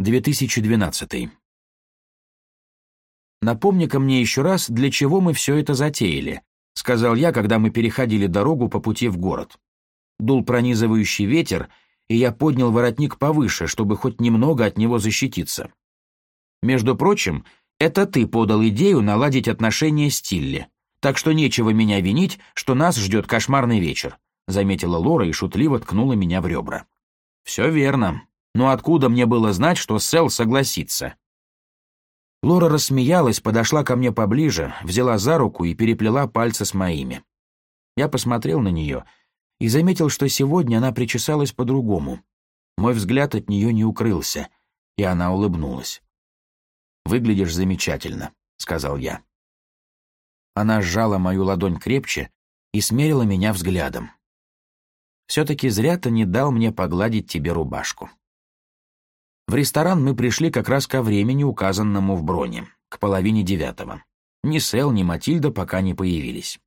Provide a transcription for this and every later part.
2012. «Напомни-ка мне еще раз, для чего мы все это затеяли», — сказал я, когда мы переходили дорогу по пути в город. Дул пронизывающий ветер, и я поднял воротник повыше, чтобы хоть немного от него защититься. «Между прочим, это ты подал идею наладить отношения с Тилли, так что нечего меня винить, что нас ждет кошмарный вечер», — заметила Лора и шутливо ткнула меня в ребра. «Все верно», но откуда мне было знать, что Сэл согласится? Лора рассмеялась, подошла ко мне поближе, взяла за руку и переплела пальцы с моими. Я посмотрел на нее и заметил, что сегодня она причесалась по-другому. Мой взгляд от нее не укрылся, и она улыбнулась. «Выглядишь замечательно», — сказал я. Она сжала мою ладонь крепче и смерила меня взглядом. «Все-таки зря ты не дал мне погладить тебе рубашку». В ресторан мы пришли как раз ко времени, указанному в броне, к половине девятого. Ни Сэл, ни Матильда пока не появились.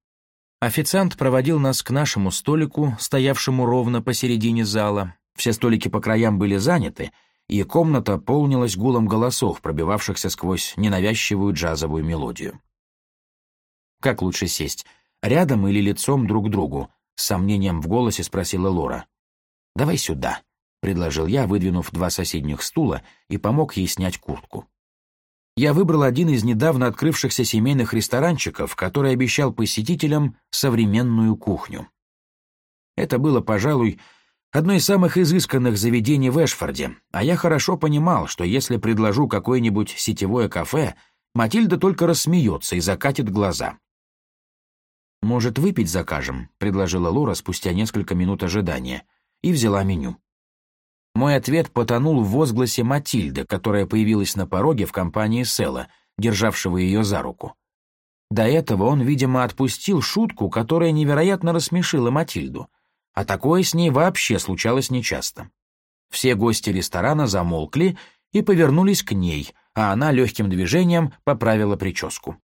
Официант проводил нас к нашему столику, стоявшему ровно посередине зала. Все столики по краям были заняты, и комната полнилась гулом голосов, пробивавшихся сквозь ненавязчивую джазовую мелодию. «Как лучше сесть? Рядом или лицом друг к другу?» — с сомнением в голосе спросила Лора. «Давай сюда», предложил я, выдвинув два соседних стула и помог ей снять куртку. Я выбрал один из недавно открывшихся семейных ресторанчиков, который обещал посетителям современную кухню. Это было, пожалуй, одно из самых изысканных заведений в Эшфорде, а я хорошо понимал, что если предложу какое-нибудь сетевое кафе, Матильда только рассмеется и закатит глаза. «Может, выпить закажем?» — предложила Лора спустя несколько минут ожидания и взяла меню. Мой ответ потонул в возгласе Матильды, которая появилась на пороге в компании Села, державшего ее за руку. До этого он, видимо, отпустил шутку, которая невероятно рассмешила Матильду, а такое с ней вообще случалось нечасто. Все гости ресторана замолкли и повернулись к ней, а она легким движением поправила прическу.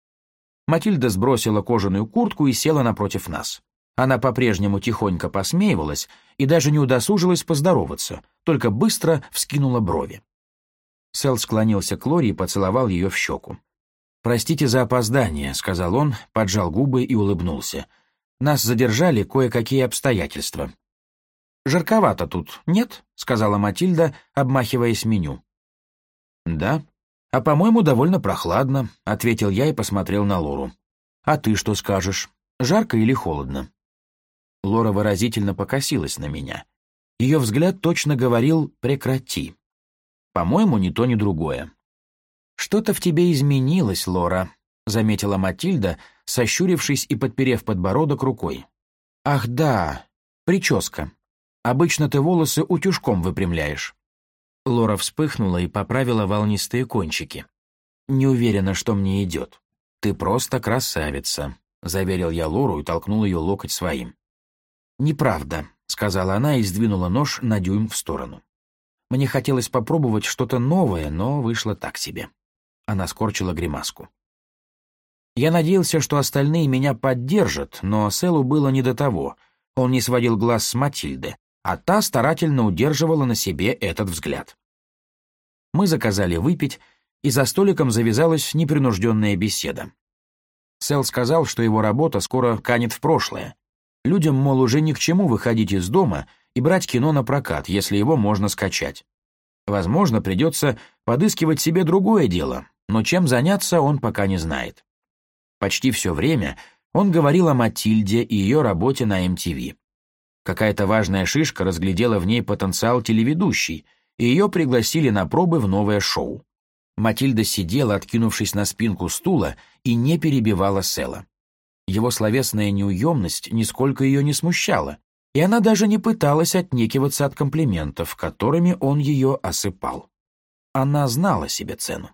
Матильда сбросила кожаную куртку и села напротив нас. Она по-прежнему тихонько посмеивалась и даже не удосужилась поздороваться, только быстро вскинула брови. Сэл склонился к Лори и поцеловал ее в щеку. «Простите за опоздание», — сказал он, поджал губы и улыбнулся. «Нас задержали кое-какие обстоятельства». «Жарковато тут, нет?» — сказала Матильда, обмахиваясь меню. «Да. А, по-моему, довольно прохладно», — ответил я и посмотрел на Лору. «А ты что скажешь? Жарко или холодно?» Лора выразительно покосилась на меня. Ее взгляд точно говорил «прекрати». По-моему, ни то, ни другое. «Что-то в тебе изменилось, Лора», — заметила Матильда, сощурившись и подперев подбородок рукой. «Ах да, прическа. Обычно ты волосы утюжком выпрямляешь». Лора вспыхнула и поправила волнистые кончики. «Не уверена, что мне идет. Ты просто красавица», — заверил я Лору и толкнул ее локоть своим. «Неправда», — сказала она и сдвинула нож на дюйм в сторону. Мне хотелось попробовать что-то новое, но вышло так себе. Она скорчила гримаску. Я надеялся, что остальные меня поддержат, но Селу было не до того. Он не сводил глаз с Матильды, а та старательно удерживала на себе этот взгляд. Мы заказали выпить, и за столиком завязалась непринужденная беседа. Сел сказал, что его работа скоро канет в прошлое, Людям, мол, уже ни к чему выходить из дома и брать кино на прокат, если его можно скачать. Возможно, придется подыскивать себе другое дело, но чем заняться он пока не знает. Почти все время он говорил о Матильде и ее работе на MTV. Какая-то важная шишка разглядела в ней потенциал телеведущей, и ее пригласили на пробы в новое шоу. Матильда сидела, откинувшись на спинку стула, и не перебивала Села. Его словесная неуемность нисколько ее не смущала, и она даже не пыталась отнекиваться от комплиментов, которыми он ее осыпал. Она знала себе цену.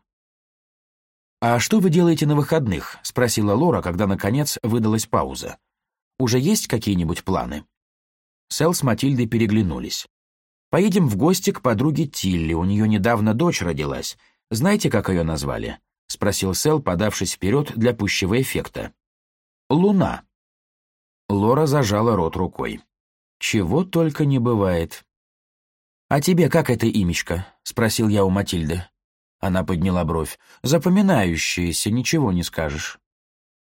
«А что вы делаете на выходных?» — спросила Лора, когда, наконец, выдалась пауза. «Уже есть какие-нибудь планы?» Сэл с Матильдой переглянулись. «Поедем в гости к подруге Тилли, у нее недавно дочь родилась. Знаете, как ее назвали?» — спросил Сэл, подавшись вперед для пущего эффекта. Луна. Лора зажала рот рукой. Чего только не бывает. «А тебе как это имечко?» — спросил я у Матильды. Она подняла бровь. «Запоминающееся, ничего не скажешь».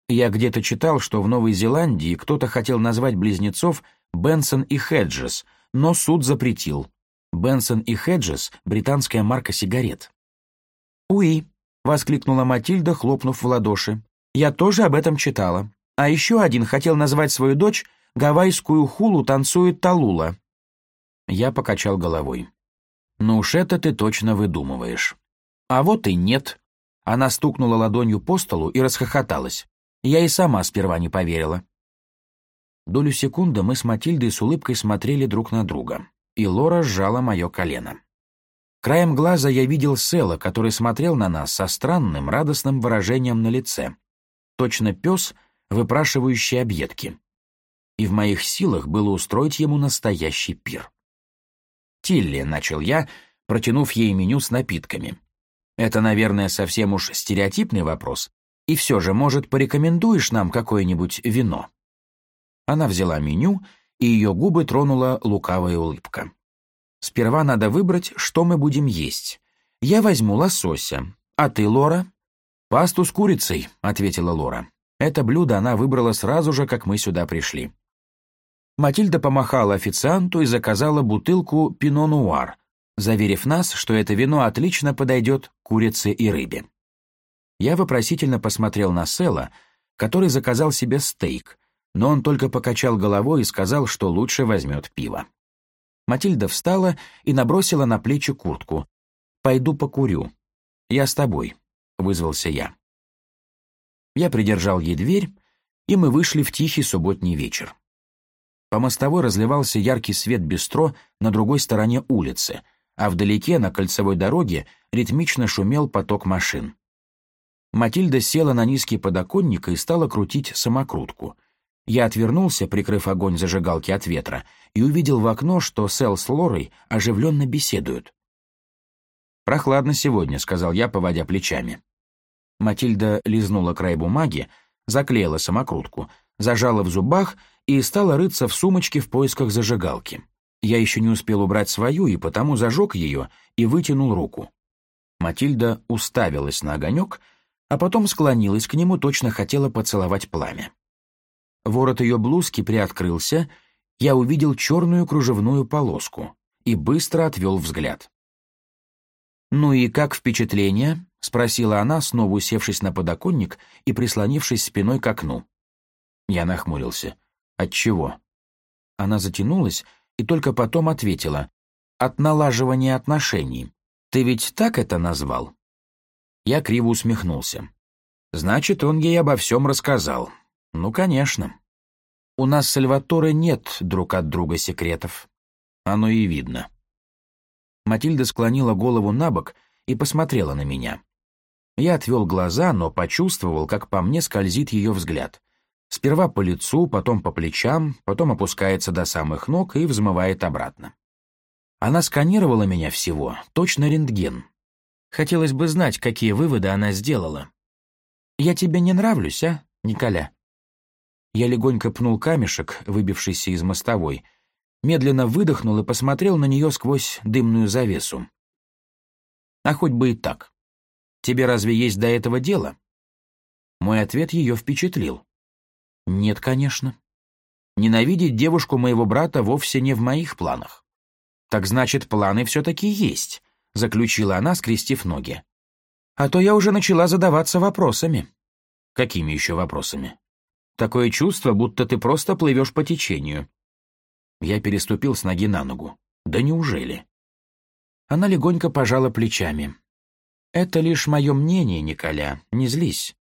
Я где-то читал, что в Новой Зеландии кто-то хотел назвать близнецов Бенсон и Хеджес, но суд запретил. Бенсон и Хеджес — британская марка сигарет. «Уи!» — воскликнула Матильда, хлопнув в ладоши. «Я тоже об этом читала. А еще один хотел назвать свою дочь «Гавайскую хулу танцует Талула». Я покачал головой. «Ну уж это ты точно выдумываешь». «А вот и нет». Она стукнула ладонью по столу и расхохоталась. Я и сама сперва не поверила. Долю секунды мы с Матильдой с улыбкой смотрели друг на друга, и Лора сжала мое колено. Краем глаза я видел Села, который смотрел на нас со странным, радостным выражением на лице. Точно пес — выпрашивающий объедки. И в моих силах было устроить ему настоящий пир. «Тилли», — начал я, протянув ей меню с напитками. «Это, наверное, совсем уж стереотипный вопрос, и все же, может, порекомендуешь нам какое-нибудь вино?» Она взяла меню, и ее губы тронула лукавая улыбка. «Сперва надо выбрать, что мы будем есть. Я возьму лосося. А ты, Лора?» «Пасту с курицей», — ответила Лора. Это блюдо она выбрала сразу же, как мы сюда пришли. Матильда помахала официанту и заказала бутылку пино-нуар, заверив нас, что это вино отлично подойдет курице и рыбе. Я вопросительно посмотрел на Села, который заказал себе стейк, но он только покачал головой и сказал, что лучше возьмет пиво. Матильда встала и набросила на плечи куртку. «Пойду покурю. Я с тобой», — вызвался я. Я придержал ей дверь, и мы вышли в тихий субботний вечер. По мостовой разливался яркий свет бистро на другой стороне улицы, а вдалеке на кольцевой дороге ритмично шумел поток машин. Матильда села на низкий подоконник и стала крутить самокрутку. Я отвернулся, прикрыв огонь зажигалки от ветра, и увидел в окно, что Сэл с Лорой оживленно беседуют. «Прохладно сегодня», — сказал я, поводя плечами. Матильда лизнула край бумаги, заклеила самокрутку, зажала в зубах и стала рыться в сумочке в поисках зажигалки. Я еще не успел убрать свою, и потому зажег ее и вытянул руку. Матильда уставилась на огонек, а потом склонилась к нему, точно хотела поцеловать пламя. Ворот ее блузки приоткрылся, я увидел черную кружевную полоску и быстро отвел взгляд. «Ну и как впечатление?» — спросила она, снова усевшись на подоконник и прислонившись спиной к окну. Я нахмурился. От чего? Она затянулась и только потом ответила. «От налаживания отношений. Ты ведь так это назвал?» Я криво усмехнулся. «Значит, он ей обо всем рассказал. Ну, конечно. У нас с Сальваторе нет друг от друга секретов. Оно и видно». Матильда склонила голову на бок и посмотрела на меня. Я отвел глаза, но почувствовал, как по мне скользит ее взгляд. Сперва по лицу, потом по плечам, потом опускается до самых ног и взмывает обратно. Она сканировала меня всего, точно рентген. Хотелось бы знать, какие выводы она сделала. «Я тебе не нравлюсь, а, Николя?» Я легонько пнул камешек, выбившийся из мостовой, — медленно выдохнул и посмотрел на нее сквозь дымную завесу. «А хоть бы и так. Тебе разве есть до этого дело?» Мой ответ ее впечатлил. «Нет, конечно. Ненавидеть девушку моего брата вовсе не в моих планах». «Так значит, планы все-таки есть», — заключила она, скрестив ноги. «А то я уже начала задаваться вопросами». «Какими еще вопросами?» «Такое чувство, будто ты просто плывешь по течению», я переступил с ноги на ногу. «Да неужели?» Она легонько пожала плечами. «Это лишь мое мнение, Николя, не злись.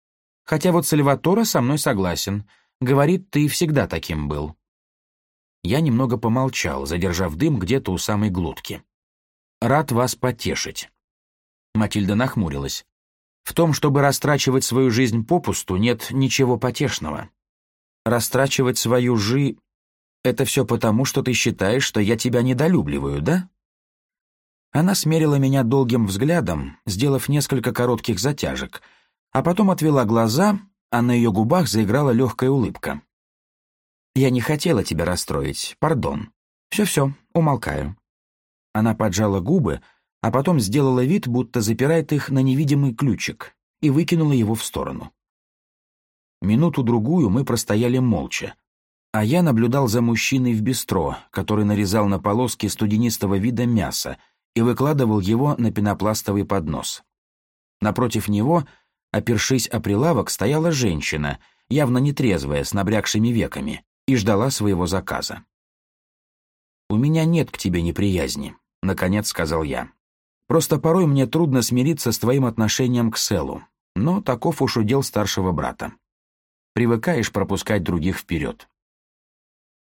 Хотя вот Сальватора со мной согласен. Говорит, ты всегда таким был». Я немного помолчал, задержав дым где-то у самой глотки. «Рад вас потешить». Матильда нахмурилась. «В том, чтобы растрачивать свою жизнь попусту, нет ничего потешного. Растрачивать свою жизнь... Это все потому, что ты считаешь, что я тебя недолюбливаю, да?» Она смерила меня долгим взглядом, сделав несколько коротких затяжек, а потом отвела глаза, а на ее губах заиграла легкая улыбка. «Я не хотела тебя расстроить, пардон. Все-все, умолкаю». Она поджала губы, а потом сделала вид, будто запирает их на невидимый ключик, и выкинула его в сторону. Минуту-другую мы простояли молча, а я наблюдал за мужчиной в бистро, который нарезал на полоски студенистого вида мясо и выкладывал его на пенопластовый поднос. Напротив него, опершись о прилавок, стояла женщина, явно нетрезвая, с набрякшими веками, и ждала своего заказа. «У меня нет к тебе неприязни», — наконец сказал я. «Просто порой мне трудно смириться с твоим отношением к Селу, но таков уж удел старшего брата. Привыкаешь пропускать других вперед».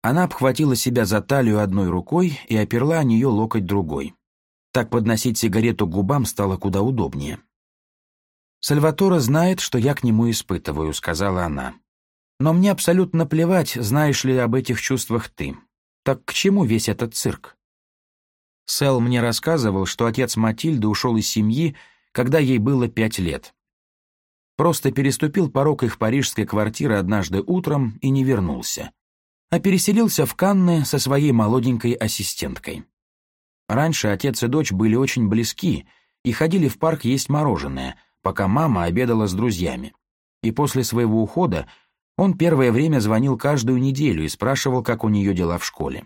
Она обхватила себя за талию одной рукой и оперла о нее локоть другой. Так подносить сигарету к губам стало куда удобнее. «Сальватора знает, что я к нему испытываю», — сказала она. «Но мне абсолютно плевать, знаешь ли об этих чувствах ты. Так к чему весь этот цирк?» Сэл мне рассказывал, что отец Матильды ушел из семьи, когда ей было пять лет. Просто переступил порог их парижской квартиры однажды утром и не вернулся а переселился в Канны со своей молоденькой ассистенткой. Раньше отец и дочь были очень близки и ходили в парк есть мороженое, пока мама обедала с друзьями. И после своего ухода он первое время звонил каждую неделю и спрашивал, как у нее дела в школе.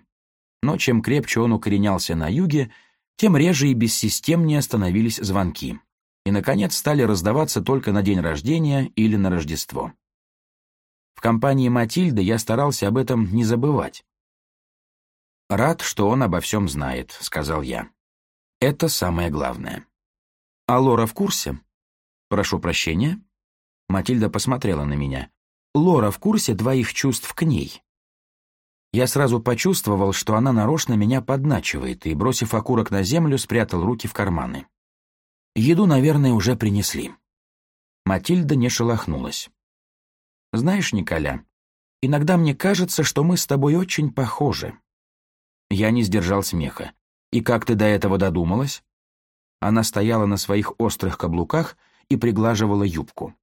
Но чем крепче он укоренялся на юге, тем реже и бессистемнее становились звонки. И, наконец, стали раздаваться только на день рождения или на Рождество. В компании Матильды я старался об этом не забывать. «Рад, что он обо всем знает», — сказал я. «Это самое главное». «А Лора в курсе?» «Прошу прощения». Матильда посмотрела на меня. «Лора в курсе двоих чувств к ней». Я сразу почувствовал, что она нарочно меня подначивает, и, бросив окурок на землю, спрятал руки в карманы. Еду, наверное, уже принесли. Матильда не шелохнулась. Знаешь, Николя, иногда мне кажется, что мы с тобой очень похожи». Я не сдержал смеха. «И как ты до этого додумалась?» Она стояла на своих острых каблуках и приглаживала юбку.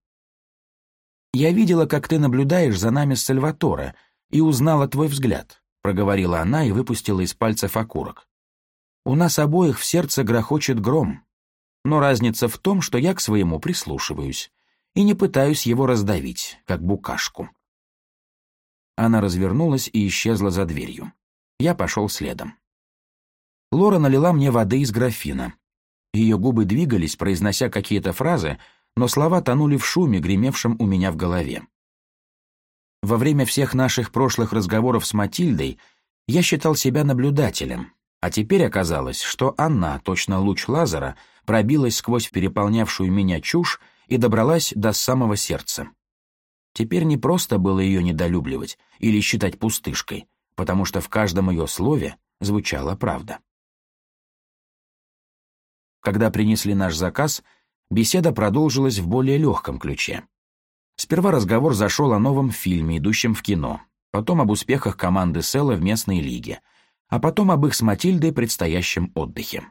«Я видела, как ты наблюдаешь за нами с Сальватора, и узнала твой взгляд», — проговорила она и выпустила из пальцев окурок. «У нас обоих в сердце грохочет гром, но разница в том, что я к своему прислушиваюсь, и не пытаюсь его раздавить, как букашку. Она развернулась и исчезла за дверью. Я пошел следом. Лора налила мне воды из графина. Ее губы двигались, произнося какие-то фразы, но слова тонули в шуме, гремевшем у меня в голове. Во время всех наших прошлых разговоров с Матильдой я считал себя наблюдателем, а теперь оказалось, что она, точно луч лазера, пробилась сквозь переполнявшую меня чушь и добралась до самого сердца. Теперь не просто было ее недолюбливать или считать пустышкой, потому что в каждом ее слове звучала правда. Когда принесли наш заказ, беседа продолжилась в более легком ключе. Сперва разговор зашел о новом фильме, идущем в кино, потом об успехах команды Села в местной лиге, а потом об их с Матильдой предстоящем отдыхе.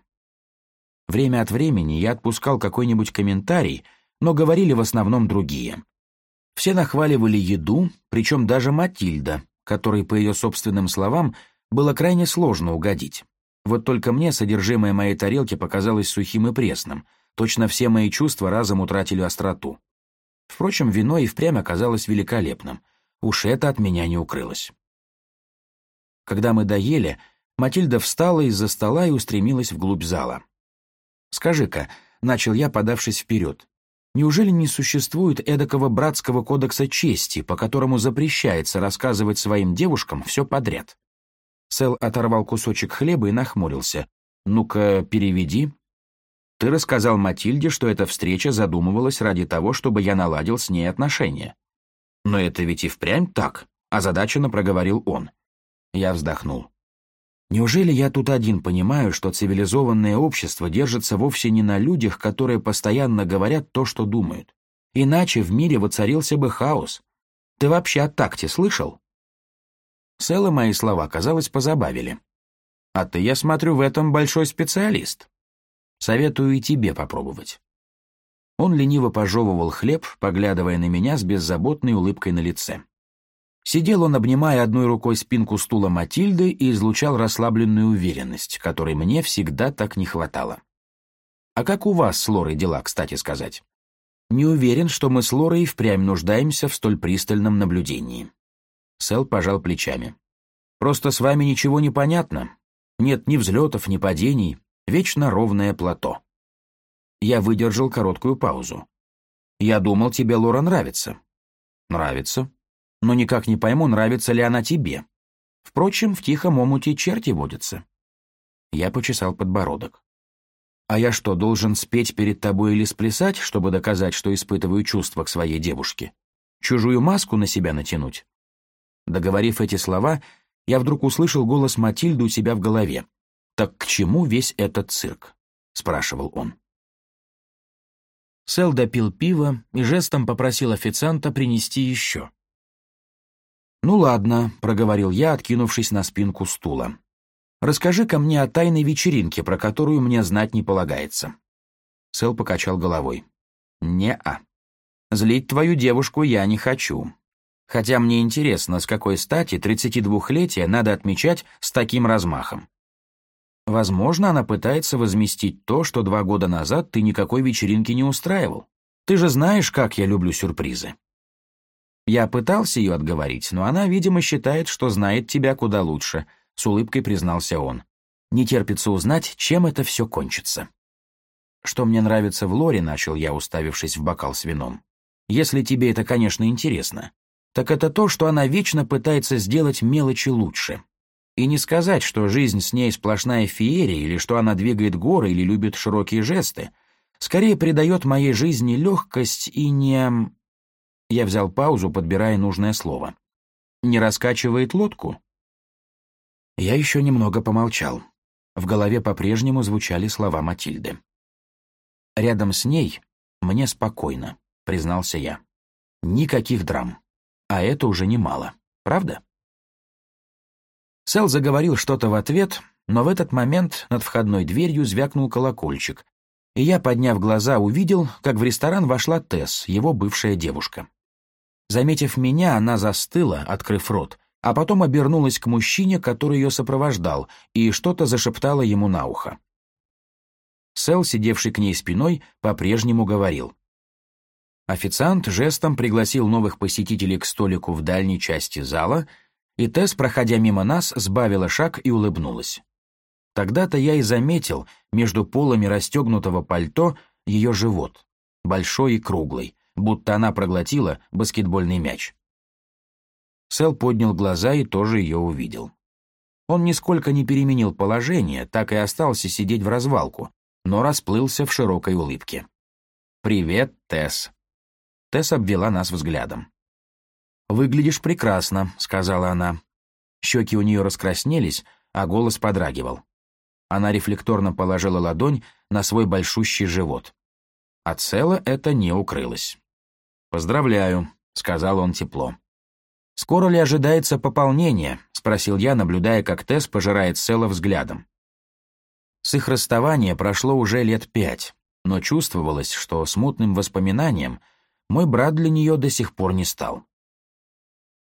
Время от времени я отпускал какой-нибудь комментарий — но говорили в основном другие. Все нахваливали еду, причем даже Матильда, которой, по ее собственным словам, было крайне сложно угодить. Вот только мне содержимое моей тарелки показалось сухим и пресным, точно все мои чувства разом утратили остроту. Впрочем, вино и впрямь оказалось великолепным. Уж это от меня не укрылось. Когда мы доели, Матильда встала из-за стола и устремилась вглубь зала. «Скажи-ка», — начал я, подавшись вперед, Неужели не существует эдакого братского кодекса чести, по которому запрещается рассказывать своим девушкам все подряд? Сэл оторвал кусочек хлеба и нахмурился. «Ну-ка, переведи». «Ты рассказал Матильде, что эта встреча задумывалась ради того, чтобы я наладил с ней отношения». «Но это ведь и впрямь так», — озадаченно проговорил он. Я вздохнул. Неужели я тут один понимаю, что цивилизованное общество держится вовсе не на людях, которые постоянно говорят то, что думают? Иначе в мире воцарился бы хаос. Ты вообще о такте слышал? Сэлла мои слова, казалось, позабавили. А ты, я смотрю, в этом большой специалист. Советую и тебе попробовать. Он лениво пожевывал хлеб, поглядывая на меня с беззаботной улыбкой на лице. Сидел он, обнимая одной рукой спинку стула Матильды и излучал расслабленную уверенность, которой мне всегда так не хватало. «А как у вас с Лорой дела, кстати сказать?» «Не уверен, что мы с Лорой впрямь нуждаемся в столь пристальном наблюдении». Сэл пожал плечами. «Просто с вами ничего не понятно. Нет ни взлетов, ни падений. Вечно ровное плато». Я выдержал короткую паузу. «Я думал, тебе Лора нравится». «Нравится», но никак не пойму, нравится ли она тебе. Впрочем, в тихом омуте черти водятся». Я почесал подбородок. «А я что, должен спеть перед тобой или сплясать, чтобы доказать, что испытываю чувства к своей девушке? Чужую маску на себя натянуть?» Договорив эти слова, я вдруг услышал голос Матильды у себя в голове. «Так к чему весь этот цирк?» — спрашивал он. Сэл допил пиво и жестом попросил официанта принести еще. «Ну ладно», — проговорил я, откинувшись на спинку стула. расскажи ко мне о тайной вечеринке, про которую мне знать не полагается». Сэл покачал головой. «Не-а. Злить твою девушку я не хочу. Хотя мне интересно, с какой стати 32-летие надо отмечать с таким размахом. Возможно, она пытается возместить то, что два года назад ты никакой вечеринки не устраивал. Ты же знаешь, как я люблю сюрпризы. Я пытался ее отговорить, но она, видимо, считает, что знает тебя куда лучше», — с улыбкой признался он. «Не терпится узнать, чем это все кончится». «Что мне нравится в Лоре», — начал я, уставившись в бокал с вином. «Если тебе это, конечно, интересно, так это то, что она вечно пытается сделать мелочи лучше. И не сказать, что жизнь с ней сплошная феерия, или что она двигает горы, или любит широкие жесты. Скорее придает моей жизни легкость и не... Я взял паузу, подбирая нужное слово. «Не раскачивает лодку?» Я еще немного помолчал. В голове по-прежнему звучали слова Матильды. «Рядом с ней мне спокойно», — признался я. «Никаких драм. А это уже немало. Правда?» Сэл заговорил что-то в ответ, но в этот момент над входной дверью звякнул колокольчик, и я, подняв глаза, увидел, как в ресторан вошла Тесс, его бывшая девушка. Заметив меня, она застыла, открыв рот, а потом обернулась к мужчине, который ее сопровождал, и что-то зашептала ему на ухо. Сэл, сидевший к ней спиной, по-прежнему говорил. Официант жестом пригласил новых посетителей к столику в дальней части зала, и Тесс, проходя мимо нас, сбавила шаг и улыбнулась. Тогда-то я и заметил между полами расстегнутого пальто ее живот, большой и круглый, будто она проглотила баскетбольный мяч. Сэл поднял глаза и тоже ее увидел. Он нисколько не переменил положение, так и остался сидеть в развалку, но расплылся в широкой улыбке. «Привет, Тесс». Тесс обвела нас взглядом. «Выглядишь прекрасно», — сказала она. Щеки у нее раскраснелись, а голос подрагивал. Она рефлекторно положила ладонь на свой большущий живот. От Села это не укрылось. «Поздравляю», — сказал он тепло. «Скоро ли ожидается пополнение?» — спросил я, наблюдая, как Тесс пожирает Села взглядом. С их расставания прошло уже лет пять, но чувствовалось, что смутным воспоминанием мой брат для нее до сих пор не стал.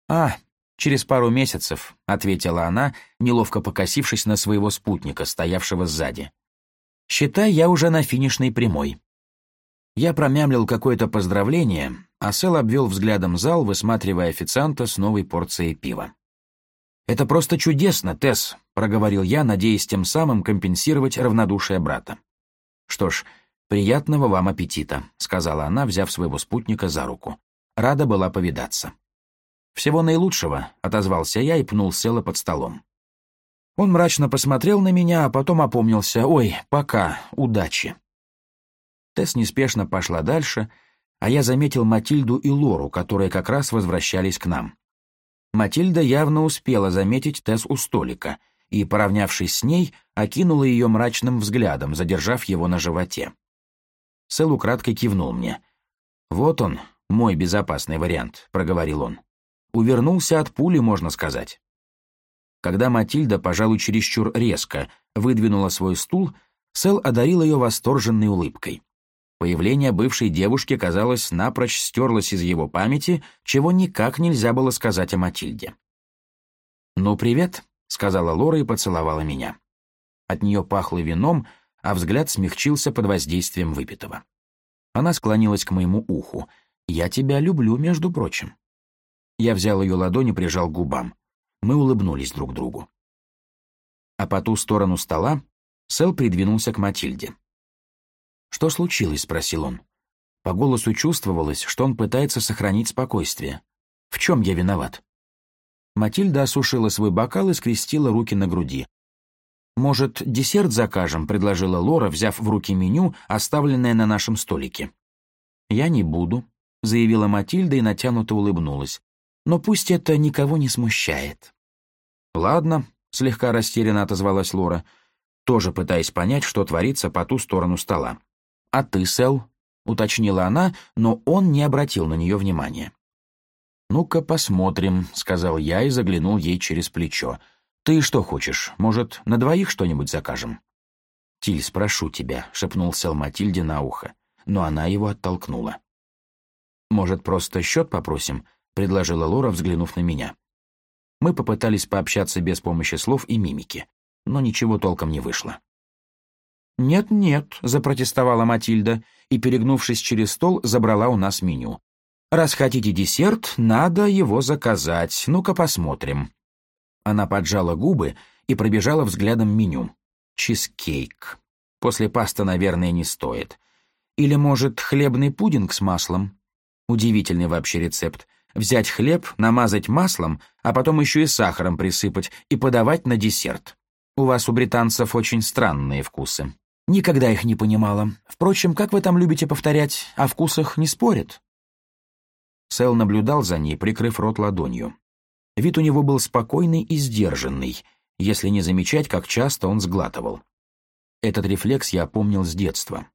«А, через пару месяцев», — ответила она, неловко покосившись на своего спутника, стоявшего сзади. «Считай, я уже на финишной прямой». Я промямлил какое-то поздравление, Асел обвел взглядом зал, высматривая официанта с новой порцией пива. «Это просто чудесно, Тесс», — проговорил я, надеясь тем самым компенсировать равнодушие брата. «Что ж, приятного вам аппетита», — сказала она, взяв своего спутника за руку. Рада была повидаться. «Всего наилучшего», — отозвался я и пнул Села под столом. Он мрачно посмотрел на меня, а потом опомнился. «Ой, пока, удачи». Тесс неспешно пошла дальше — а я заметил Матильду и Лору, которые как раз возвращались к нам. Матильда явно успела заметить Тесс у столика и, поравнявшись с ней, окинула ее мрачным взглядом, задержав его на животе. Сэл украдкой кивнул мне. «Вот он, мой безопасный вариант», — проговорил он. «Увернулся от пули, можно сказать». Когда Матильда, пожалуй, чересчур резко, выдвинула свой стул, Сэл одарил ее восторженной улыбкой. Появление бывшей девушки, казалось, напрочь стерлось из его памяти, чего никак нельзя было сказать о Матильде. «Ну, привет», — сказала Лора и поцеловала меня. От нее пахло вином, а взгляд смягчился под воздействием выпитого. Она склонилась к моему уху. «Я тебя люблю, между прочим». Я взял ее ладонь и прижал к губам. Мы улыбнулись друг другу. А по ту сторону стола Сэл придвинулся к Матильде. «Что случилось?» — спросил он. По голосу чувствовалось, что он пытается сохранить спокойствие. «В чем я виноват?» Матильда осушила свой бокал и скрестила руки на груди. «Может, десерт закажем?» — предложила Лора, взяв в руки меню, оставленное на нашем столике. «Я не буду», — заявила Матильда и натянуто улыбнулась. «Но пусть это никого не смущает». «Ладно», — слегка растерянно отозвалась Лора, тоже пытаясь понять, что творится по ту сторону стола. «А ты, Сэл?» — уточнила она, но он не обратил на нее внимания. «Ну-ка посмотрим», — сказал я и заглянул ей через плечо. «Ты что хочешь? Может, на двоих что-нибудь закажем?» «Тиль, спрошу тебя», — шепнул Сэл Матильде на ухо, но она его оттолкнула. «Может, просто счет попросим?» — предложила Лора, взглянув на меня. Мы попытались пообщаться без помощи слов и мимики, но ничего толком не вышло. «Нет-нет», — запротестовала Матильда и, перегнувшись через стол, забрала у нас меню. «Раз хотите десерт, надо его заказать. Ну-ка посмотрим». Она поджала губы и пробежала взглядом меню. «Чизкейк. После пасты, наверное, не стоит. Или, может, хлебный пудинг с маслом? Удивительный вообще рецепт. Взять хлеб, намазать маслом, а потом еще и сахаром присыпать и подавать на десерт. У вас, у британцев, очень странные вкусы». Никогда их не понимала. Впрочем, как вы там любите повторять, о вкусах не спорят?» Сэл наблюдал за ней, прикрыв рот ладонью. Вид у него был спокойный и сдержанный, если не замечать, как часто он сглатывал. Этот рефлекс я помнил с детства.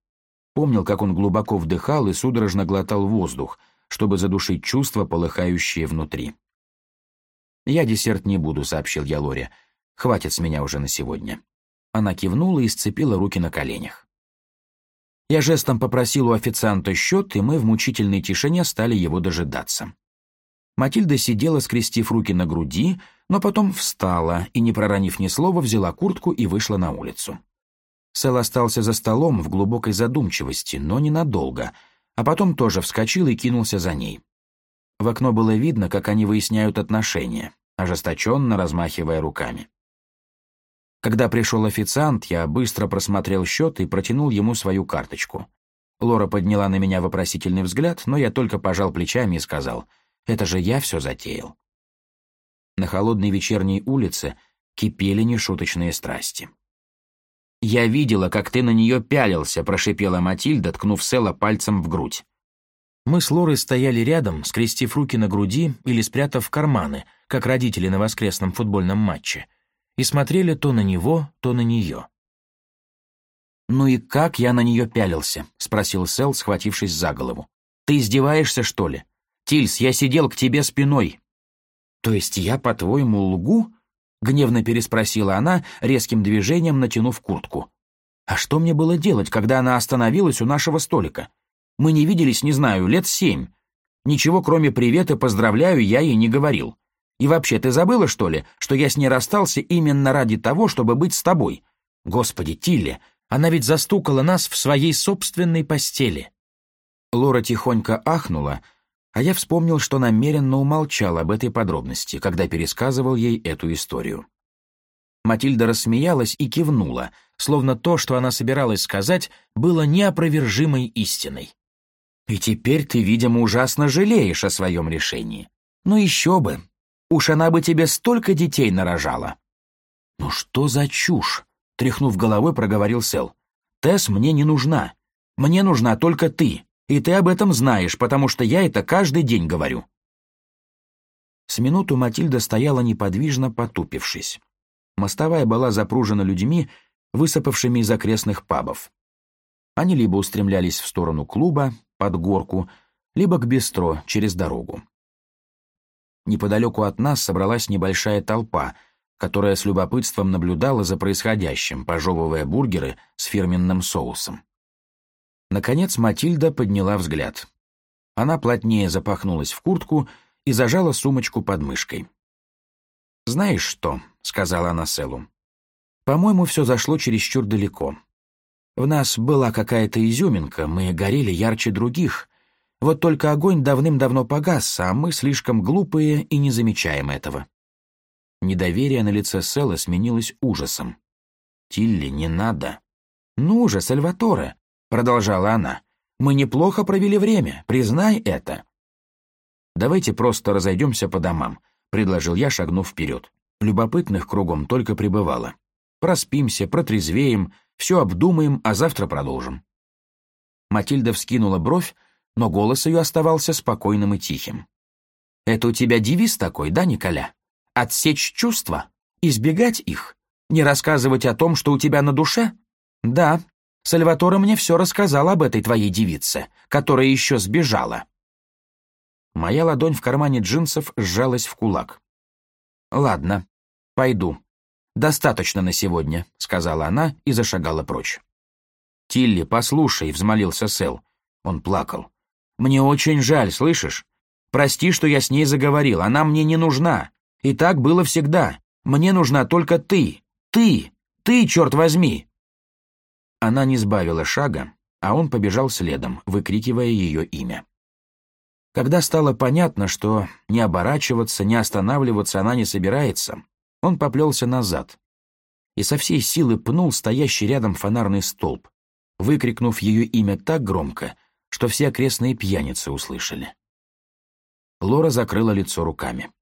Помнил, как он глубоко вдыхал и судорожно глотал воздух, чтобы задушить чувства, полыхающие внутри. «Я десерт не буду», — сообщил я Лоре. «Хватит с меня уже на сегодня». Она кивнула и сцепила руки на коленях. Я жестом попросил у официанта счет, и мы в мучительной тишине стали его дожидаться. Матильда сидела, скрестив руки на груди, но потом встала и, не проронив ни слова, взяла куртку и вышла на улицу. Сэл остался за столом в глубокой задумчивости, но ненадолго, а потом тоже вскочил и кинулся за ней. В окно было видно, как они выясняют отношения, ожесточенно размахивая руками. Когда пришел официант, я быстро просмотрел счет и протянул ему свою карточку. Лора подняла на меня вопросительный взгляд, но я только пожал плечами и сказал, «Это же я все затеял». На холодной вечерней улице кипели нешуточные страсти. «Я видела, как ты на нее пялился», — прошипела Матильда, ткнув Села пальцем в грудь. Мы с Лорой стояли рядом, скрестив руки на груди или спрятав карманы, как родители на воскресном футбольном матче — и смотрели то на него, то на нее. «Ну и как я на нее пялился?» — спросил Сэл, схватившись за голову. «Ты издеваешься, что ли? Тильс, я сидел к тебе спиной». «То есть я, по-твоему, лгу?» — гневно переспросила она, резким движением натянув куртку. «А что мне было делать, когда она остановилась у нашего столика? Мы не виделись, не знаю, лет семь. Ничего, кроме привета поздравляю, я ей не говорил. И вообще, ты забыла, что ли, что я с ней расстался именно ради того, чтобы быть с тобой? Господи, Тилли, она ведь застукала нас в своей собственной постели». Лора тихонько ахнула, а я вспомнил, что намеренно умолчал об этой подробности, когда пересказывал ей эту историю. Матильда рассмеялась и кивнула, словно то, что она собиралась сказать, было неопровержимой истиной. «И теперь ты, видимо, ужасно жалеешь о своем решении. Ну еще бы, Уж она бы тебе столько детей нарожала». «Ну что за чушь?» — тряхнув головой, проговорил Сэл. «Тесс мне не нужна. Мне нужна только ты, и ты об этом знаешь, потому что я это каждый день говорю». С минуту Матильда стояла неподвижно, потупившись. Мостовая была запружена людьми, высыпавшими из окрестных пабов. Они либо устремлялись в сторону клуба, под горку, либо к бистро, через дорогу неподалеку от нас собралась небольшая толпа, которая с любопытством наблюдала за происходящим, пожевывая бургеры с фирменным соусом. Наконец Матильда подняла взгляд. Она плотнее запахнулась в куртку и зажала сумочку под мышкой. «Знаешь что?» — сказала она Селу. «По-моему, все зашло чересчур далеко. В нас была какая-то изюминка, мы горели ярче других, вот только огонь давным-давно погас, а мы слишком глупые и не замечаем этого. Недоверие на лице Села сменилось ужасом. «Тилли, не надо!» «Ну же, Сальваторе!» — продолжала она. «Мы неплохо провели время, признай это!» «Давайте просто разойдемся по домам», — предложил я, шагнув вперед. Любопытных кругом только пребывало. «Проспимся, протрезвеем, все обдумаем, а завтра продолжим». Матильда вскинула бровь, но голос ее оставался спокойным и тихим. «Это у тебя девиз такой, да, Николя? Отсечь чувства? Избегать их? Не рассказывать о том, что у тебя на душе? Да, Сальватора мне все рассказал об этой твоей девице, которая еще сбежала». Моя ладонь в кармане джинсов сжалась в кулак. «Ладно, пойду. Достаточно на сегодня», — сказала она и зашагала прочь. «Тилли, послушай», — взмолился Сэл. Он плакал. Мне очень жаль, слышишь? Прости, что я с ней заговорил, она мне не нужна. И так было всегда. Мне нужна только ты. Ты! Ты, черт возьми!» Она не сбавила шага, а он побежал следом, выкрикивая ее имя. Когда стало понятно, что не оборачиваться, не останавливаться она не собирается, он поплелся назад и со всей силы пнул стоящий рядом фонарный столб, выкрикнув ее имя так громко, что все окрестные пьяницы услышали. Лора закрыла лицо руками.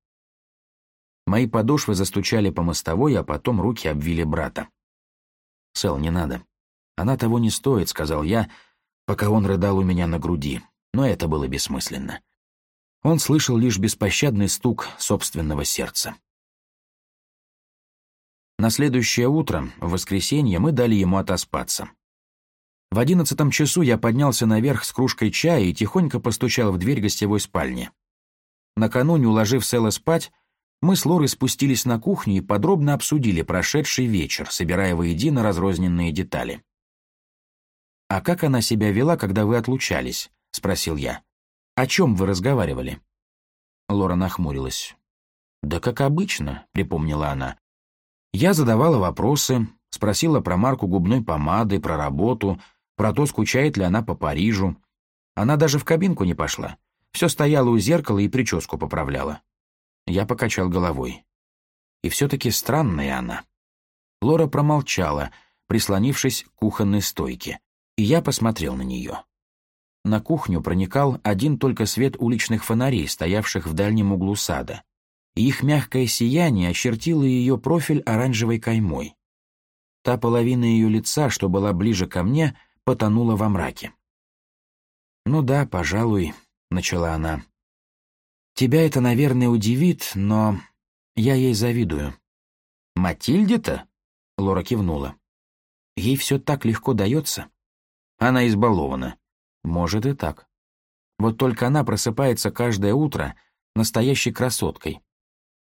Мои подошвы застучали по мостовой, а потом руки обвили брата. «Сэл, не надо. Она того не стоит», — сказал я, пока он рыдал у меня на груди. Но это было бессмысленно. Он слышал лишь беспощадный стук собственного сердца. На следующее утро, в воскресенье, мы дали ему отоспаться. В одиннадцатом часу я поднялся наверх с кружкой чая и тихонько постучал в дверь гостевой спальни. Накануне, уложив Сэла спать, мы с Лорой спустились на кухню и подробно обсудили прошедший вечер, собирая воедино разрозненные детали. «А как она себя вела, когда вы отлучались?» — спросил я. «О чем вы разговаривали?» Лора нахмурилась. «Да как обычно», — припомнила она. «Я задавала вопросы, спросила про марку губной помады, про работу, про то, скучает ли она по Парижу. Она даже в кабинку не пошла. Все стояла у зеркала и прическу поправляла. Я покачал головой. И все-таки странная она. Лора промолчала, прислонившись к кухонной стойке, и я посмотрел на нее. На кухню проникал один только свет уличных фонарей, стоявших в дальнем углу сада, и их мягкое сияние очертило ее профиль оранжевой каймой. Та половина ее лица, что была ближе ко мне — потонула во мраке. «Ну да, пожалуй», — начала она. «Тебя это, наверное, удивит, но я ей завидую». «Матильде-то?» — Лора кивнула. «Ей все так легко дается. Она избалована. Может и так. Вот только она просыпается каждое утро настоящей красоткой.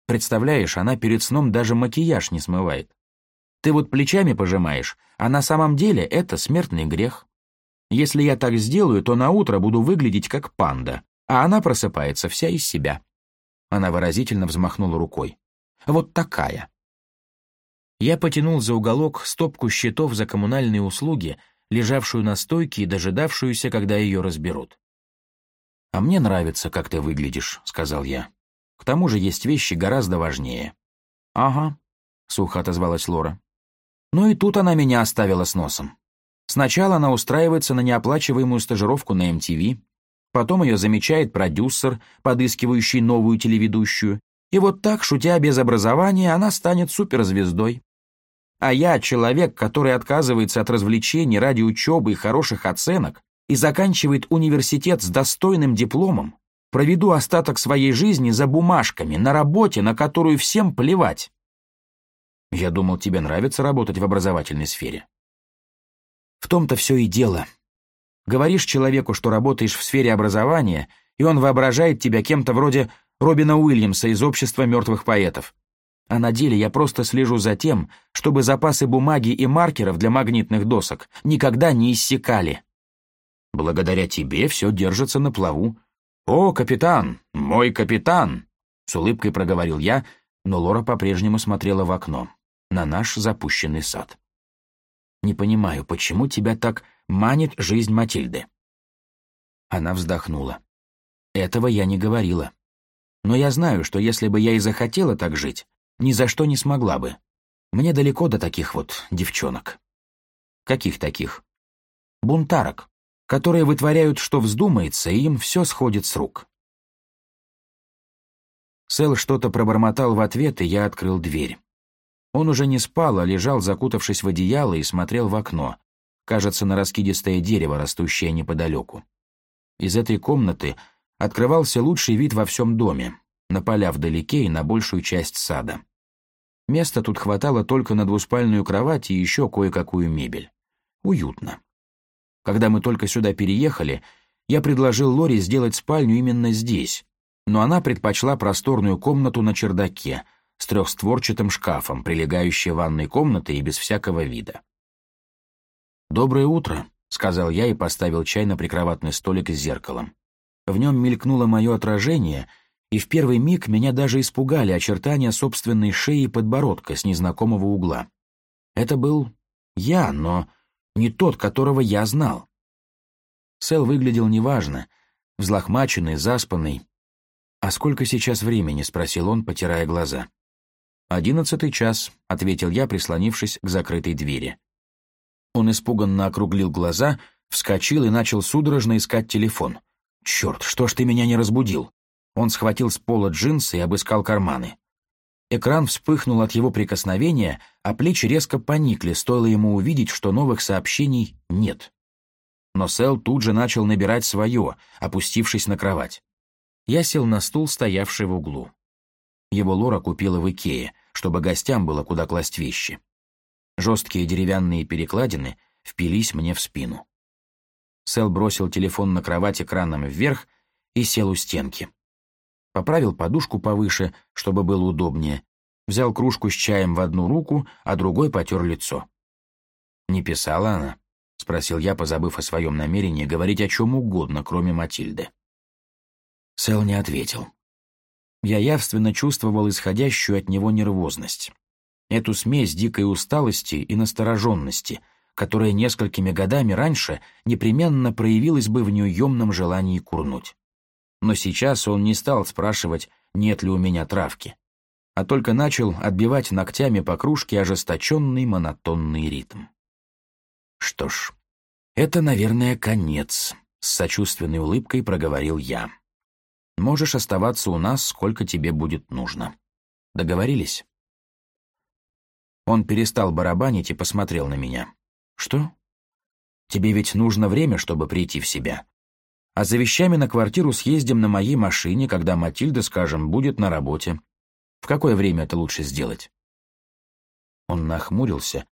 Представляешь, она перед сном даже макияж не смывает. Ты вот плечами пожимаешь, а на самом деле это смертный грех. Если я так сделаю, то на утро буду выглядеть как панда, а она просыпается вся из себя. Она выразительно взмахнула рукой. Вот такая. Я потянул за уголок стопку счетов за коммунальные услуги, лежавшую на стойке и дожидавшуюся, когда ее разберут. «А мне нравится, как ты выглядишь», — сказал я. «К тому же есть вещи гораздо важнее». «Ага», — сухо отозвалась Лора. Но и тут она меня оставила с носом. Сначала она устраивается на неоплачиваемую стажировку на MTV, потом ее замечает продюсер, подыскивающий новую телеведущую, и вот так, шутя без образования, она станет суперзвездой. А я человек, который отказывается от развлечений ради учебы и хороших оценок и заканчивает университет с достойным дипломом, проведу остаток своей жизни за бумажками, на работе, на которую всем плевать. Я думал, тебе нравится работать в образовательной сфере. В том-то все и дело. Говоришь человеку, что работаешь в сфере образования, и он воображает тебя кем-то вроде Робина Уильямса из общества мертвых поэтов. А на деле я просто слежу за тем, чтобы запасы бумаги и маркеров для магнитных досок никогда не иссякали. Благодаря тебе все держится на плаву. «О, капитан! Мой капитан!» — с улыбкой проговорил я, но Лора по-прежнему смотрела в окно на наш запущенный сад. «Не понимаю, почему тебя так манит жизнь Матильды?» Она вздохнула. «Этого я не говорила. Но я знаю, что если бы я и захотела так жить, ни за что не смогла бы. Мне далеко до таких вот девчонок». «Каких таких?» «Бунтарок, которые вытворяют, что вздумается, и им все сходит с рук». Сэл что-то пробормотал в ответ, и я открыл дверь. Он уже не спал, а лежал, закутавшись в одеяло, и смотрел в окно, кажется, на раскидистое дерево, растущее неподалеку. Из этой комнаты открывался лучший вид во всем доме, на поля вдалеке и на большую часть сада. Места тут хватало только на двуспальную кровать и еще кое-какую мебель. Уютно. Когда мы только сюда переехали, я предложил Лори сделать спальню именно здесь, но она предпочла просторную комнату на чердаке, с трехстворчатым шкафом, прилегающей ванной комнаты и без всякого вида. «Доброе утро», — сказал я и поставил чай на прикроватный столик с зеркалом. В нем мелькнуло мое отражение, и в первый миг меня даже испугали очертания собственной шеи и подбородка с незнакомого угла. Это был я, но не тот, которого я знал. Сэл выглядел неважно, взлохмаченный, заспанный. «А сколько сейчас времени?» — спросил он, потирая глаза. «Одиннадцатый час», — ответил я, прислонившись к закрытой двери. Он испуганно округлил глаза, вскочил и начал судорожно искать телефон. «Черт, что ж ты меня не разбудил?» Он схватил с пола джинсы и обыскал карманы. Экран вспыхнул от его прикосновения, а плечи резко поникли, стоило ему увидеть, что новых сообщений нет. Но Сэл тут же начал набирать свое, опустившись на кровать. Я сел на стул, стоявший в углу. Его Лора купила в Икее, чтобы гостям было куда класть вещи. Жесткие деревянные перекладины впились мне в спину. Сэл бросил телефон на кровати экраном вверх и сел у стенки. Поправил подушку повыше, чтобы было удобнее. Взял кружку с чаем в одну руку, а другой потер лицо. «Не писала она?» — спросил я, позабыв о своем намерении говорить о чем угодно, кроме Матильды. Сэл не ответил. Я явственно чувствовал исходящую от него нервозность. Эту смесь дикой усталости и настороженности, которая несколькими годами раньше непременно проявилась бы в неуемном желании курнуть. Но сейчас он не стал спрашивать, нет ли у меня травки, а только начал отбивать ногтями по кружке ожесточенный монотонный ритм. «Что ж, это, наверное, конец», — с сочувственной улыбкой проговорил я. Можешь оставаться у нас, сколько тебе будет нужно. Договорились?» Он перестал барабанить и посмотрел на меня. «Что? Тебе ведь нужно время, чтобы прийти в себя. А за вещами на квартиру съездим на моей машине, когда Матильда, скажем, будет на работе. В какое время это лучше сделать?» Он нахмурился,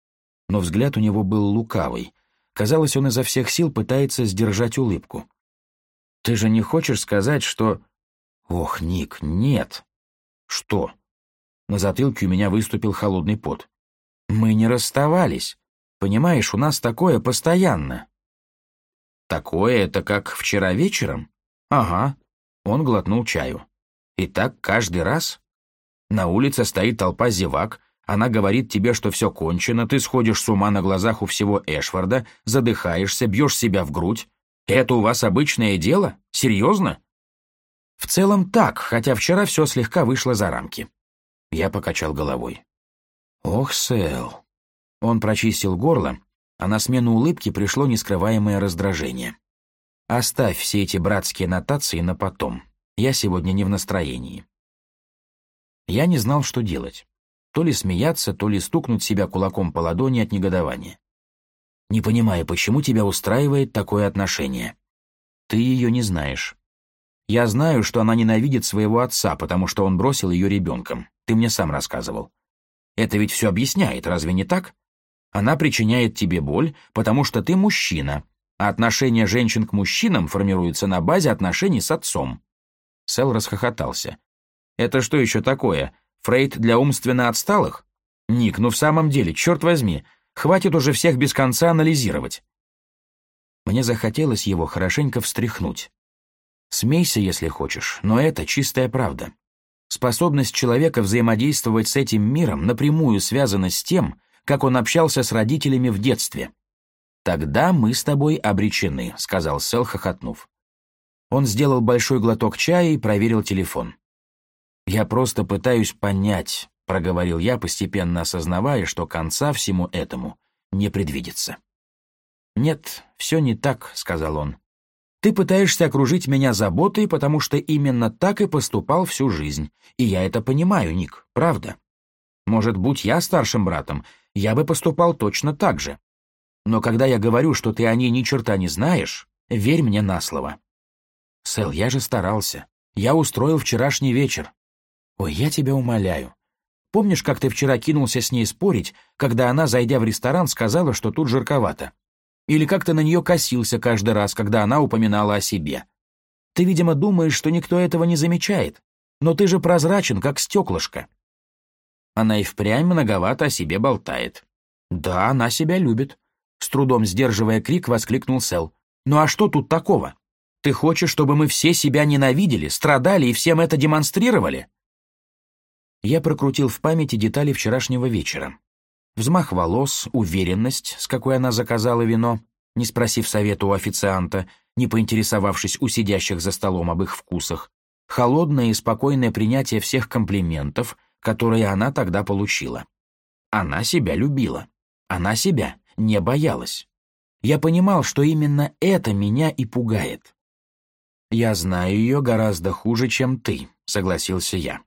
но взгляд у него был лукавый. Казалось, он изо всех сил пытается сдержать улыбку. «Ты же не хочешь сказать, что...» Ох, Ник, нет. Что? На затылке у меня выступил холодный пот. Мы не расставались. Понимаешь, у нас такое постоянно. Такое это как вчера вечером? Ага. Он глотнул чаю. И так каждый раз? На улице стоит толпа зевак, она говорит тебе, что все кончено, ты сходишь с ума на глазах у всего Эшварда, задыхаешься, бьешь себя в грудь. Это у вас обычное дело? Серьезно? В целом так, хотя вчера все слегка вышло за рамки. Я покачал головой. Ох, Сэл. Он прочистил горло, а на смену улыбки пришло нескрываемое раздражение. Оставь все эти братские нотации на потом. Я сегодня не в настроении. Я не знал, что делать. То ли смеяться, то ли стукнуть себя кулаком по ладони от негодования. Не понимаю, почему тебя устраивает такое отношение. Ты ее не знаешь. Я знаю, что она ненавидит своего отца, потому что он бросил ее ребенком. Ты мне сам рассказывал. Это ведь все объясняет, разве не так? Она причиняет тебе боль, потому что ты мужчина, а отношение женщин к мужчинам формируется на базе отношений с отцом». Сэл расхохотался. «Это что еще такое? Фрейд для умственно отсталых? Ник, ну в самом деле, черт возьми, хватит уже всех без конца анализировать». Мне захотелось его хорошенько встряхнуть. Смейся, если хочешь, но это чистая правда. Способность человека взаимодействовать с этим миром напрямую связана с тем, как он общался с родителями в детстве. «Тогда мы с тобой обречены», — сказал Сэл, хохотнув. Он сделал большой глоток чая и проверил телефон. «Я просто пытаюсь понять», — проговорил я, постепенно осознавая, что конца всему этому не предвидится. «Нет, все не так», — сказал он. Ты пытаешься окружить меня заботой, потому что именно так и поступал всю жизнь. И я это понимаю, Ник, правда. Может, будь я старшим братом, я бы поступал точно так же. Но когда я говорю, что ты о ней ни черта не знаешь, верь мне на слово. Сэл, я же старался. Я устроил вчерашний вечер. Ой, я тебя умоляю. Помнишь, как ты вчера кинулся с ней спорить, когда она, зайдя в ресторан, сказала, что тут жарковато? или как-то на нее косился каждый раз, когда она упоминала о себе. Ты, видимо, думаешь, что никто этого не замечает, но ты же прозрачен, как стеклышко. Она и впрямь многовато о себе болтает. Да, она себя любит. С трудом сдерживая крик, воскликнул Сэл. Ну а что тут такого? Ты хочешь, чтобы мы все себя ненавидели, страдали и всем это демонстрировали? Я прокрутил в памяти детали вчерашнего вечера. Взмах волос, уверенность, с какой она заказала вино, не спросив совета у официанта, не поинтересовавшись у сидящих за столом об их вкусах, холодное и спокойное принятие всех комплиментов, которые она тогда получила. Она себя любила. Она себя не боялась. Я понимал, что именно это меня и пугает. «Я знаю ее гораздо хуже, чем ты», — согласился я.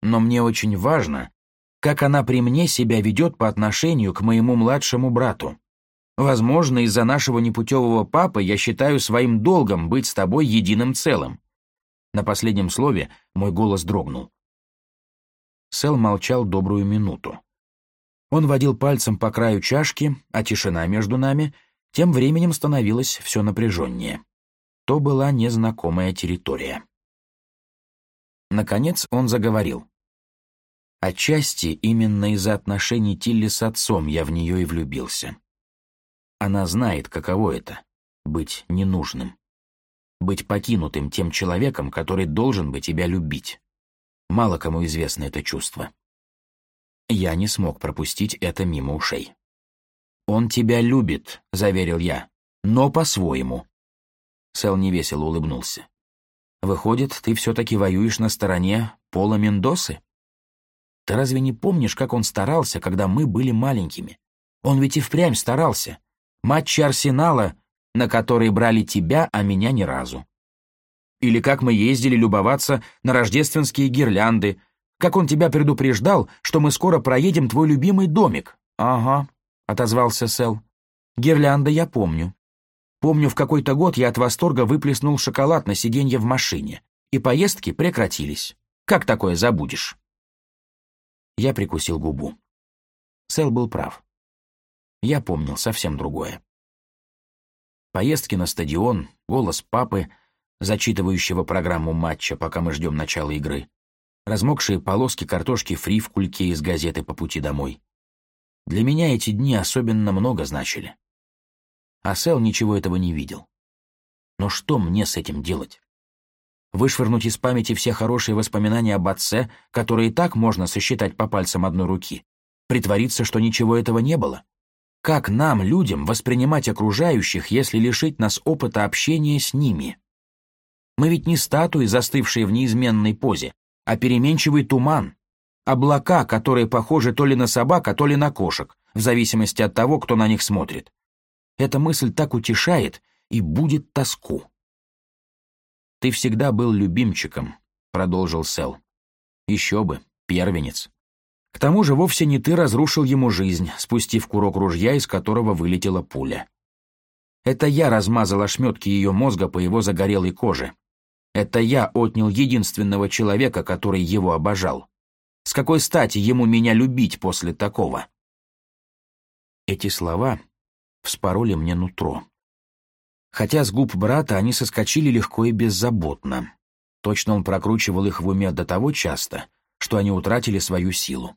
«Но мне очень важно, как она при мне себя ведет по отношению к моему младшему брату. Возможно, из-за нашего непутевого папы я считаю своим долгом быть с тобой единым целым». На последнем слове мой голос дрогнул. Сэл молчал добрую минуту. Он водил пальцем по краю чашки, а тишина между нами тем временем становилась все напряженнее. То была незнакомая территория. Наконец он заговорил. Отчасти именно из-за отношений Тилли с отцом я в нее и влюбился. Она знает, каково это — быть ненужным. Быть покинутым тем человеком, который должен бы тебя любить. Мало кому известно это чувство. Я не смог пропустить это мимо ушей. «Он тебя любит», — заверил я, — «но по-своему». Сэл невесело улыбнулся. «Выходит, ты все-таки воюешь на стороне Пола Мендосы?» Ты разве не помнишь, как он старался, когда мы были маленькими? Он ведь и впрямь старался. Матчи Арсенала, на которые брали тебя, а меня ни разу. Или как мы ездили любоваться на рождественские гирлянды, как он тебя предупреждал, что мы скоро проедем твой любимый домик. «Ага», — отозвался Сэл. «Гирлянда я помню. Помню, в какой-то год я от восторга выплеснул шоколад на сиденье в машине, и поездки прекратились. Как такое забудешь?» Я прикусил губу. Сэл был прав. Я помнил совсем другое. Поездки на стадион, голос папы, зачитывающего программу матча, пока мы ждем начала игры, размокшие полоски картошки фри в кульке из газеты по пути домой. Для меня эти дни особенно много значили. А Сэл ничего этого не видел. Но что мне с этим делать? вышвырнуть из памяти все хорошие воспоминания об отце, которые и так можно сосчитать по пальцам одной руки, притвориться, что ничего этого не было? Как нам, людям, воспринимать окружающих, если лишить нас опыта общения с ними? Мы ведь не статуи, застывшие в неизменной позе, а переменчивый туман, облака, которые похожи то ли на собак, а то ли на кошек, в зависимости от того, кто на них смотрит. Эта мысль так утешает и будет тоску. «Ты всегда был любимчиком», — продолжил Сел. «Еще бы, первенец». К тому же вовсе не ты разрушил ему жизнь, спустив курок ружья, из которого вылетела пуля. Это я размазал ошметки ее мозга по его загорелой коже. Это я отнял единственного человека, который его обожал. С какой стати ему меня любить после такого? Эти слова вспороли мне нутро. Хотя с губ брата они соскочили легко и беззаботно. Точно он прокручивал их в уме до того часто, что они утратили свою силу.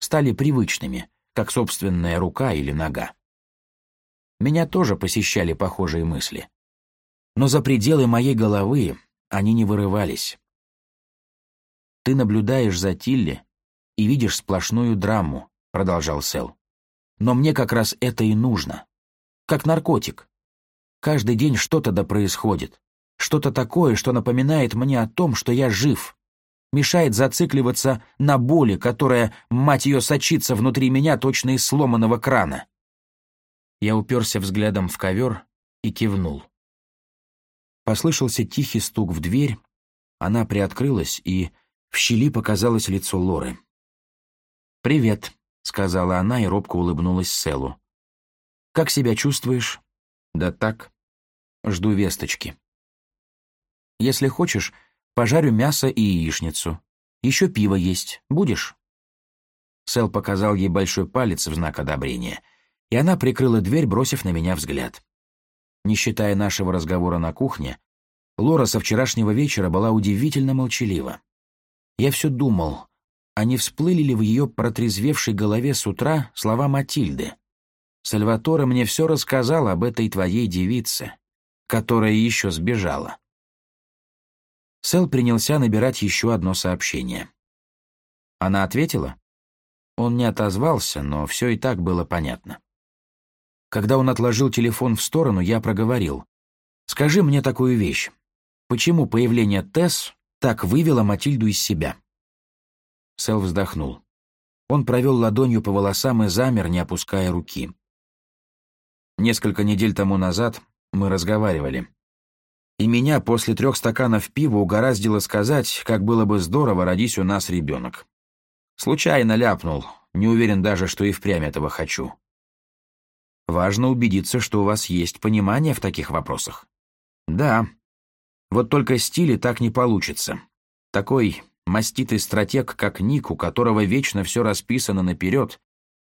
Стали привычными, как собственная рука или нога. Меня тоже посещали похожие мысли. Но за пределы моей головы они не вырывались. «Ты наблюдаешь за Тилли и видишь сплошную драму», — продолжал Сэл. «Но мне как раз это и нужно. Как наркотик. Каждый день что-то да происходит. Что-то такое, что напоминает мне о том, что я жив. Мешает зацикливаться на боли, которая, мать ее, сочится внутри меня точно из сломанного крана. Я уперся взглядом в ковер и кивнул. Послышался тихий стук в дверь, она приоткрылась, и в щели показалось лицо Лоры. «Привет», — сказала она и робко улыбнулась Селу. «Как себя чувствуешь?» Да так, жду весточки. Если хочешь, пожарю мясо и яичницу. Еще пиво есть. Будешь?» Сэл показал ей большой палец в знак одобрения, и она прикрыла дверь, бросив на меня взгляд. Не считая нашего разговора на кухне, Лора со вчерашнего вечера была удивительно молчалива. Я все думал, а не всплыли ли в ее протрезвевшей голове с утра слова Матильды, Сальватора мне все рассказал об этой твоей девице, которая еще сбежала. Сэл принялся набирать еще одно сообщение. Она ответила? Он не отозвался, но все и так было понятно. Когда он отложил телефон в сторону, я проговорил. «Скажи мне такую вещь. Почему появление Тесс так вывело Матильду из себя?» Сэл вздохнул. Он провел ладонью по волосам и замер, не опуская руки. Несколько недель тому назад мы разговаривали. И меня после трех стаканов пива угораздило сказать, как было бы здорово родись у нас ребенок. Случайно ляпнул, не уверен даже, что и впрямь этого хочу. Важно убедиться, что у вас есть понимание в таких вопросах. Да. Вот только стиле так не получится. Такой маститый стратег, как Ник, у которого вечно все расписано наперед,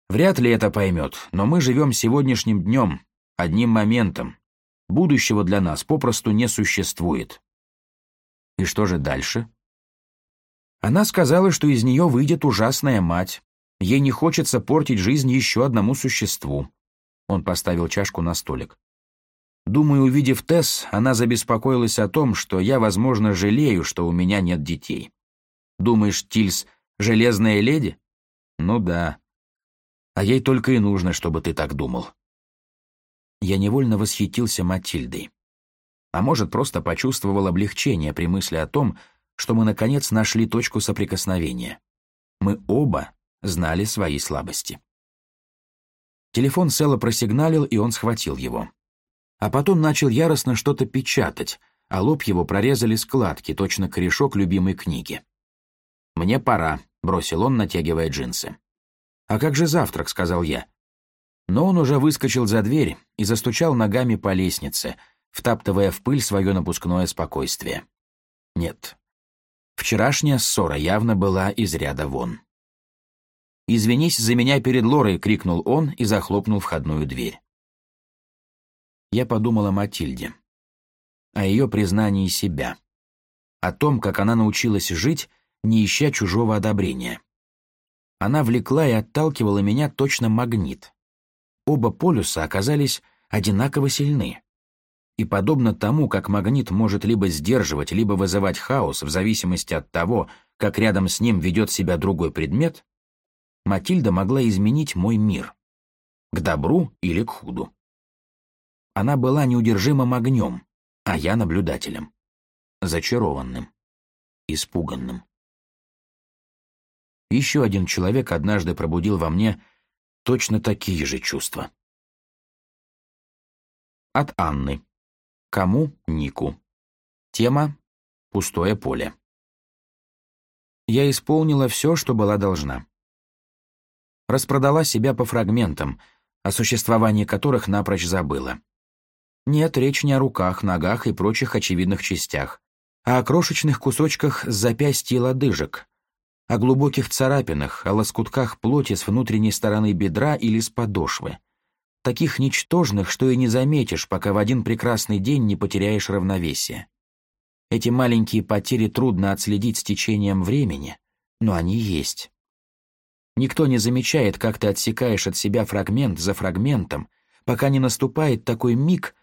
Вряд ли это поймет, но мы живем сегодняшним днем, одним моментом. Будущего для нас попросту не существует. И что же дальше? Она сказала, что из нее выйдет ужасная мать. Ей не хочется портить жизнь еще одному существу. Он поставил чашку на столик. Думаю, увидев Тесс, она забеспокоилась о том, что я, возможно, жалею, что у меня нет детей. Думаешь, Тильс — железная леди? Ну да, а ей только и нужно, чтобы ты так думал. Я невольно восхитился Матильдой. А может, просто почувствовал облегчение при мысли о том, что мы, наконец, нашли точку соприкосновения. Мы оба знали свои слабости. Телефон Сэла просигналил, и он схватил его. А потом начал яростно что-то печатать, а лоб его прорезали складки, точно корешок любимой книги. «Мне пора», — бросил он, натягивая джинсы. «А как же завтрак?» — сказал я. Но он уже выскочил за дверь и застучал ногами по лестнице, втаптывая в пыль свое напускное спокойствие. Нет. Вчерашняя ссора явно была из ряда вон. «Извинись за меня перед Лорой!» — крикнул он и захлопнул входную дверь. Я подумал о Матильде, о ее признании себя, о том, как она научилась жить, не ища чужого одобрения. Она влекла и отталкивала меня точно магнит. Оба полюса оказались одинаково сильны. И подобно тому, как магнит может либо сдерживать, либо вызывать хаос в зависимости от того, как рядом с ним ведет себя другой предмет, Матильда могла изменить мой мир. К добру или к худу. Она была неудержимым огнем, а я наблюдателем. Зачарованным. Испуганным. Еще один человек однажды пробудил во мне точно такие же чувства. От Анны. Кому Нику. Тема «Пустое поле». Я исполнила все, что была должна. Распродала себя по фрагментам, о существовании которых напрочь забыла. Нет, речь не о руках, ногах и прочих очевидных частях, а о крошечных кусочках запястья и лодыжек, о глубоких царапинах, о лоскутках плоти с внутренней стороны бедра или с подошвы. Таких ничтожных, что и не заметишь, пока в один прекрасный день не потеряешь равновесие. Эти маленькие потери трудно отследить с течением времени, но они есть. Никто не замечает, как ты отсекаешь от себя фрагмент за фрагментом, пока не наступает такой миг,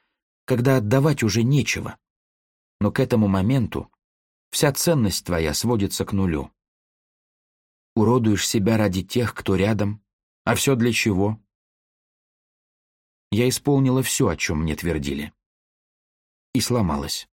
когда отдавать уже нечего. Но к этому моменту вся ценность твоя сводится к нулю уродуешь себя ради тех, кто рядом. А все для чего? Я исполнила все, о чем мне твердили. И сломалась.